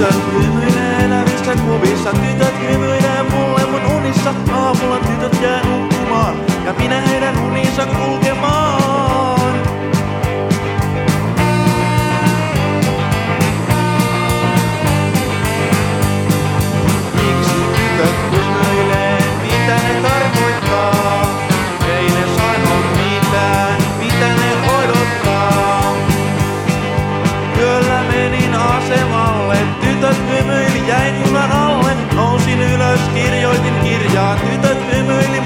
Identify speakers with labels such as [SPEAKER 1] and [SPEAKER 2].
[SPEAKER 1] Tytöt hymyilee elävissä kuvissa, tytöt hymyilee mulle mun unissa. Aamulla tytöt jää nukkumaan ja minä. kirjoitin kirjaa, tytöt hymyilivät.